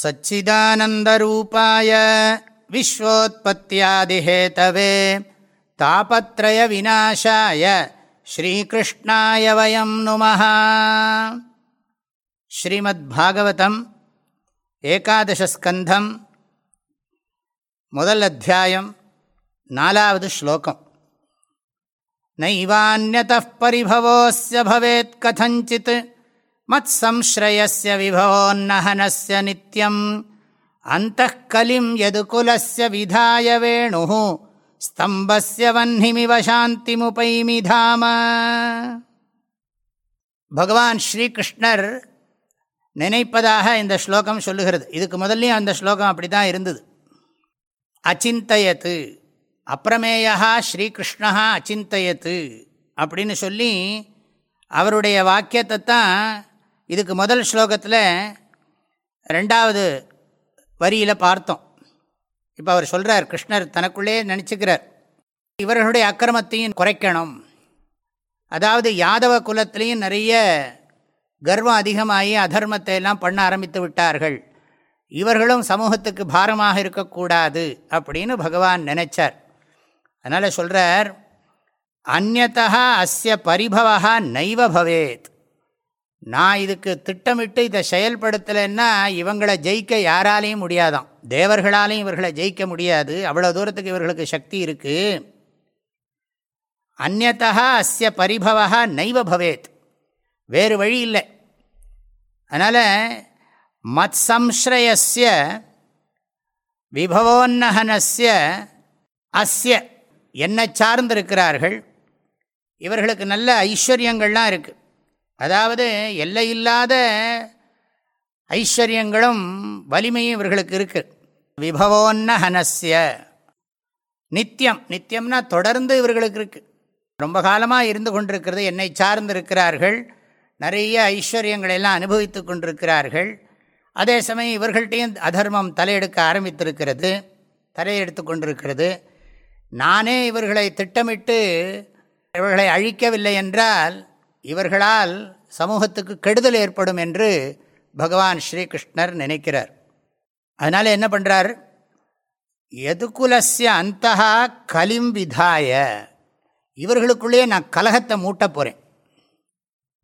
सच्चिदानन्दरूपाय विश्वोत्पत्त्यादिहेतवे तापत्रयविनाशाय श्रीकृष्णाय वयं नुमः श्रीमद्भागवतम् एकादशस्कन्धम् முதல் அத்தியாயம் நாலாவது ஸ்லோகம் நைவான்யதः परिभवोऽस्य भवेत् कथञ्चित् மத்சம்ஸ்ரயஸ்ய விபவோன்னஹனஸ்ய நித்யம். அந்த கலிம் எதுகுலஸ்ய விதாய வேணு ஸ்தம்பஸ்ய வன்னிமிவ சாந்திமுபைமி தாம. பகவான் ஸ்ரீகிருஷ்ணர் நினைப்பதாக இந்த ஸ்லோகம் சொல்லுகிறது. இதுக்கு முதல்லையும் அந்த ஸ்லோகம் அப்படி தான் இருந்தது. அச்சிந்தயத்து. அப்பிரமேயா ஸ்ரீகிருஷ்ணா அச்சிந்தயத்து. அப்படின்னு சொல்லி அவருடைய வாக்கியத்தை தான் இதுக்கு முதல் ஸ்லோகத்தில் ரெண்டாவது வரியில் பார்த்தோம். இப்போ அவர் சொல்கிறார் கிருஷ்ணர் தனக்குள்ளே நினச்சிக்கிறார் இவர்களுடைய அக்கிரமத்தையும் குறைக்கணும். அதாவது யாதவ குலத்திலையும் நிறைய கர்வம் அதிகமாகி அதர்மத்தை எல்லாம் பண்ண ஆரம்பித்து விட்டார்கள். இவர்களும் சமூகத்துக்கு பாரமாக இருக்கக்கூடாது அப்படின்னு பகவான் நினைச்சார். அதனால் சொல்கிறார் அந்நதா அஸ்ய பரிபவா நைவ பவேத். நான் இதுக்கு திட்டமிட்டு இதை செயல்படுத்தலைன்னா இவங்களை ஜெயிக்க யாராலையும் முடியாதான். தேவர்களாலையும் இவர்களை ஜெயிக்க முடியாது. அவ்வளோ தூரத்துக்கு இவர்களுக்கு சக்தி இருக்குது அந்நதா அஸ்ய பரிபவா நைவ பவேத். வேறு வழி இல்லை. அதனால் மத் சம்ஸ்ரயஸ்ய விபவோன்னகனஸ்ய அஸ்ய என்னை சார்ந்திருக்கிறார்கள். இவர்களுக்கு நல்ல ஐஸ்வர்யங்கள்லாம் இருக்குது அதாவது எல்லையில்லாத ஐஸ்வர்யங்களும் வலிமையும் இவர்களுக்கு இருக்குது விபவோன்ன ஹனஸ்ய. நித்தியம் நித்தியம்னா தொடர்ந்து இவர்களுக்கு இருக்குது ரொம்ப காலமாக இருந்து கொண்டிருக்கிறது என்னை சார்ந்து இருக்கிறார்கள். நிறைய ஐஸ்வர்யங்களெல்லாம் அனுபவித்து கொண்டிருக்கிறார்கள். அதே சமயம் இவர்கள்ட்டையும் அதர்மம் தலையெடுக்க ஆரம்பித்திருக்கிறது தலையெடுத்து கொண்டிருக்கிறது. நானே இவர்களை திட்டமிட்டு இவர்களை அழிக்கவில்லை என்றால் இவர்களால் சமூகத்துக்கு கெடுதல் ஏற்படும் என்று பகவான் ஸ்ரீகிருஷ்ணர் நினைக்கிறார். அதனால் என்ன பண்ணுறார் எதுகுலசிய அந்த கலிம் விதாய. இவர்களுக்குள்ளேயே நான் கலகத்தை மூட்ட போகிறேன்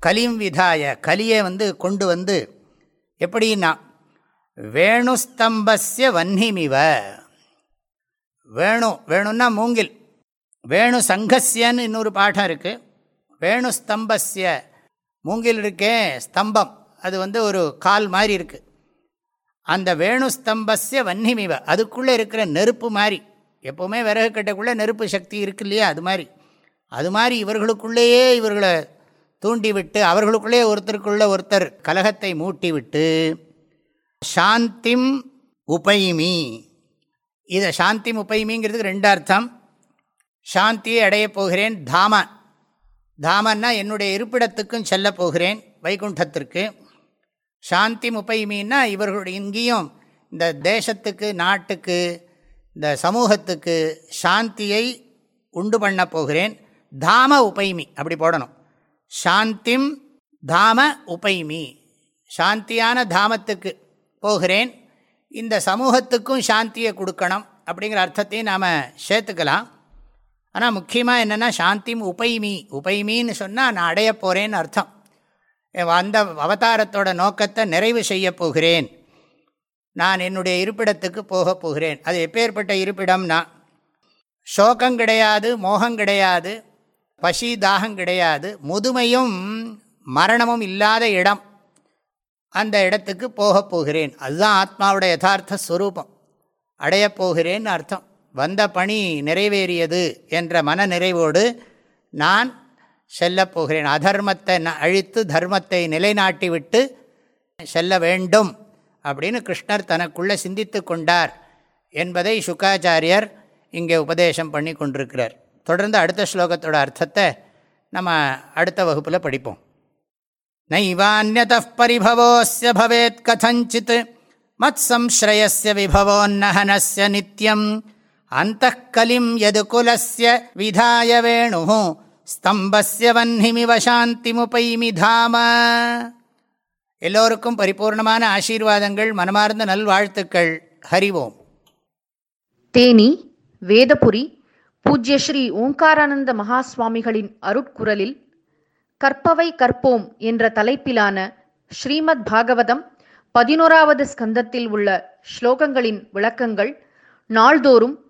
கலிம் விதாய கலியை வந்து கொண்டு வந்து எப்படின்னா வேணுஸ்தம்பஸ்ய வன்னிமிவ. வேணு வேணும்னா மூங்கில். வேணு சங்கஸ்யன்னு இன்னொரு பாடம் இருக்குது வேணுஸ்தம்பஸ்ய மூங்கில் இருக்கே ஸ்தம்பம். அது வந்து ஒரு கால் மாதிரி இருக்குது அந்த வேணு ஸ்தம்பஸ்ய வன்னிமிவ. அதுக்குள்ளே இருக்கிற நெருப்பு மாதிரி எப்போவுமே விறகு கட்டக்குள்ளே நெருப்பு சக்தி இருக்கு இல்லையா அது மாதிரி அது மாதிரி இவர்களுக்குள்ளேயே இவர்களை தூண்டிவிட்டு அவர்களுக்குள்ளே ஒருத்தருக்குள்ள ஒருத்தர் கலகத்தை மூட்டிவிட்டு சாந்திம் உபயிமி இதை சாந்திம் உபயிமிங்கிறதுக்கு ரெண்டு அர்த்தம். சாந்தியை அடையப் போகிறேன் தாம தாமன்னா என்னுடைய இருப்பிடத்துக்கும் செல்ல போகிறேன் வைகுண்டத்திற்கு. சாந்தி முப்பைமீன்னா இவர்களுடைய இங்கேயும் இந்த தேசத்துக்கு நாட்டுக்கு இந்த சமூகத்துக்கு சாந்தியை உண்டு பண்ண போகிறேன். தாம உபைமி அப்படி போடணும். சாந்திம் தாம உபைமி. சாந்தியான தாமத்துக்கு போகிறேன். இந்த சமூகத்துக்கும் சாந்தியை கொடுக்கணும் அப்படிங்கிற அர்த்தத்தையும் நாம் சேர்த்துக்கலாம். ஆனால் முக்கியமாக என்னென்னா சாந்திம் உபைமி. உபைமின்னு சொன்னால் நான் அடைய போகிறேன்னு அர்த்தம். அந்த அவதாரத்தோட நோக்கத்தை நிறைவு செய்ய போகிறேன். நான் என்னுடைய இருப்பிடத்துக்கு போக போகிறேன். அது எப்பேற்பட்ட இருப்பிடம்னா சோகம் கிடையாது மோகம் கிடையாது பசி தாகம் கிடையாது முதுமையும் மரணமும் இல்லாத இடம். அந்த இடத்துக்கு போகப் போகிறேன். அதுதான் ஆத்மாவோட யதார்த்த ஸ்வரூபம் அடையப்போகிறேன்னு அர்த்தம். வந்த பணி நிறைவேறியது என்ற மன நிறைவோடு நான் செல்லப்போகிறேன் அதர்மத்தை அழித்து தர்மத்தை நிலைநாட்டிவிட்டு செல்ல வேண்டும் அப்படின்னு கிருஷ்ணர் தனக்குள்ளே சிந்தித்து கொண்டார் என்பதை சுக்காச்சாரியர் இங்கே உபதேசம் பண்ணி கொண்டிருக்கிறார். தொடர்ந்து அடுத்த ஸ்லோகத்தோட அர்த்தத்தை நம்ம அடுத்த வகுப்பில் படிப்போம். நைவான்யத பரிபவோஸ்ய பவேத் கதஞ்சித் மத்சம்ஸ்ரயஸ்ய விபவோன்னஹனஸ்ய நித்யம் அந்த கலிம் எது குலஸ்ய விதாய வேணு ஸ்தம்பஸ்ய வன்னிமிவ சாந்திமுபைமி தாம. எல்லோருக்கும் பரிபூர்ணமான ஆசீர்வாதங்கள் மனமார்ந்த நல்வாழ்த்துக்கள். ஹரிவோம். தேனி வேதபுரி பூஜ்ய ஸ்ரீ ஓங்காரானந்த மகாஸ்வாமிகளின் அருட்குரலில் கற்பவை கற்போம் என்ற தலைப்பிலான ஸ்ரீமத் பாகவதம் பதினோராவது ஸ்கந்தத்தில் உள்ள ஸ்லோகங்களின் விளக்கங்கள் நாள்தோறும்